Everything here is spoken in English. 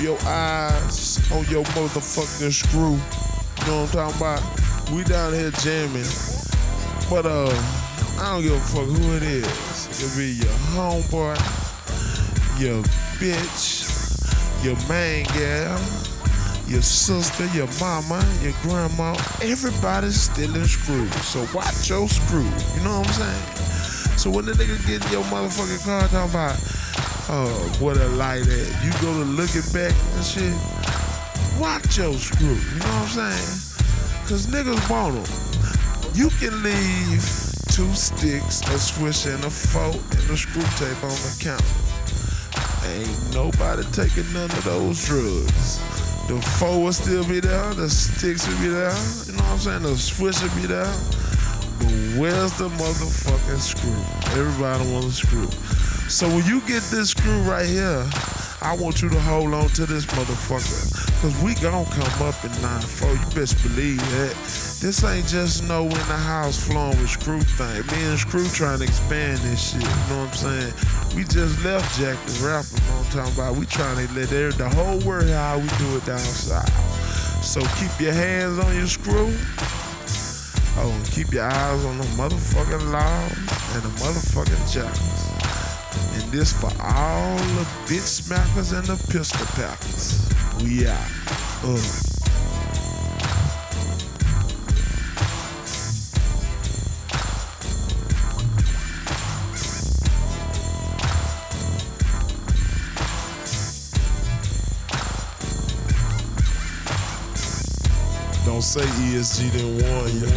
your eyes on your motherfucking screw. You know what I'm talking about? We down here jamming. But uh, I don't give a fuck who it is. It be your homeboy, your bitch, your main gal, your sister, your mama, your grandma. Everybody's still in screw. So watch your screw. You know what I'm saying? So when the nigga get in your motherfucking car talking about, oh, what a light at, you go to looking back and shit, watch your screw. You know what I'm saying? Cause niggas want them. You can leave two sticks, a swish, and a fork, and a screw tape on the counter. Ain't nobody taking none of those drugs. The fork will still be there, the sticks will be there, you know what I'm saying? The swish will be there. But where's the motherfucking screw? Everybody wants a screw. So when you get this screw right here, I want you to hold on to this motherfucker. Cause we gon' come up in 9-4. You best believe that. This ain't just no in the house flowing with Screw thing. Me and Screw trying to expand this shit. You know what I'm saying? We just left Jack the Rapper. You know what I'm talking about? We trying to let the whole world how we do it down south. So keep your hands on your screw. Oh, and keep your eyes on the motherfucking law and the motherfucking jobs. And this for all the bitch smackers and the pistol packers. We out. Uh. Don't say ESG didn't warn you.